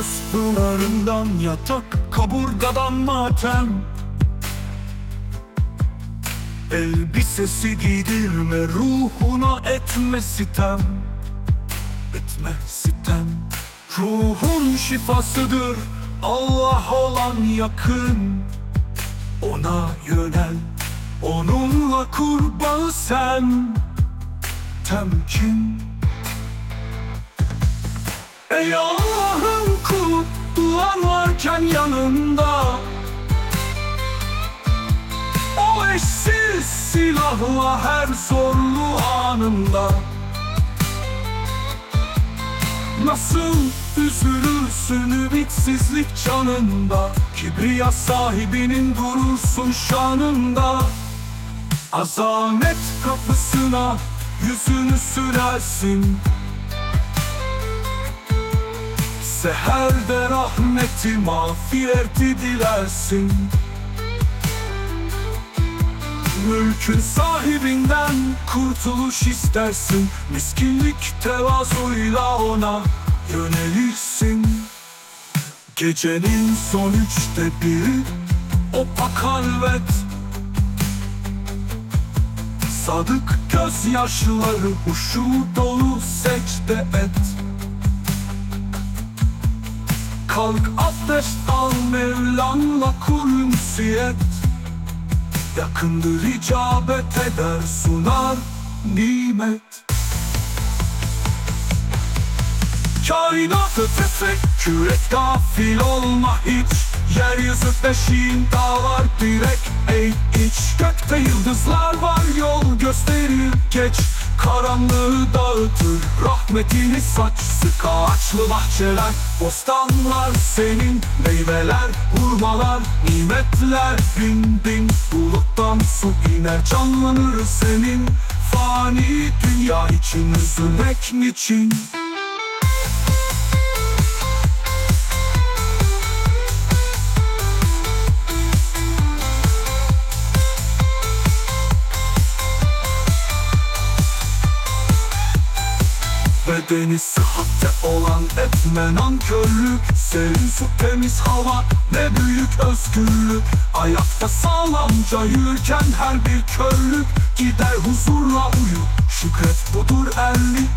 Kapılarından yatak kaburgadan matem. Elbisesi giydirme ruhuna etme sitem. Etme sitem. Ruhun şifasıdır Allah olan yakın. Ona yönel Onunla kurban sen. Temkin Ey Duan varken yanında O eşsiz silahla her zorlu anında Nasıl üzülürsün ümitsizlik canında Kibriya sahibinin durursun şanında. Azamet kapısına yüzünü sürersin Seherde rahmeti mağfireti dilersin. Mülkün sahibinden kurtuluş istersin. Miskinlik tevazuyla ona yönelirsin. Gecenin son üçte biri o pakalvet Sadık gözyaşları huşu dolu secde et Kalk abdest al Mevlan'la kur ünsiyet Yakındır icabet eder sunar nimet. Kainatı tefekkür et gafil olma hiç. Yeryüzü beşiğin dağlar direk ey iç. Gökte yıldızlar var yol gösterir geç Karanlığı dağıtır. Rahmetini saç Sık ağaçlı bahçeler. Bostanlar senin Meyveler, hurmalar, nimetler. Bin bin buluttan su iner Canlanır senin. Fani dünya için üzülmek niçin? Bedeni sıhhatte olan etme nankörlük Serin su temiz hava ne büyük özgürlük. Ayakta sağlamca yürürken her bir körlük. Gider huzurla uyu şükret budur erlik.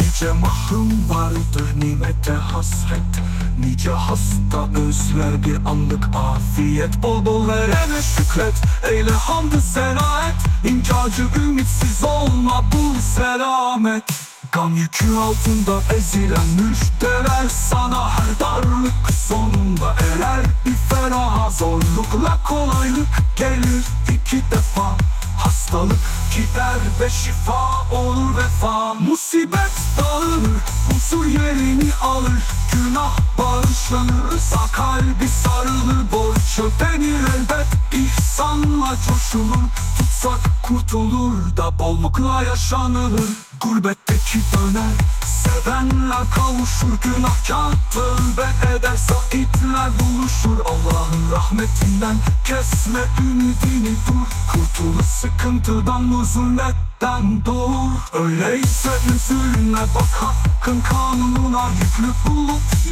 Nice mahrum vardır nimete hasret. Nice hasta özler bir anlık afiyet. Bol bol verene şükret. Eyle hamdü sena et İnkarcı ümitsiz olma bul selamet Gam yükü altında ezilen müjdeler Sana her darlık sonunda erer. Bir feraha zorlukla kolaylık gelir. İki defa Hastalık gider ve şifa olur vefa. Musibet dağılır, huzur yerini alır. Günah bağışlanır, sağ kalbi sarılır. Borç ödenir elbet, ihsanla coşulur Tutsak kurtulur da bollukla yaşanılır. Gurbetteki döner, sevenler kavuşur Günahkar tövbe eder, saitler buluşur. Allah'ın rahmetinden kesme ümidini dur. Kurtulur sıkıntıdan huzunetten doğur. Öyleyse üzülme bak hakkın kanununa yüklü bulut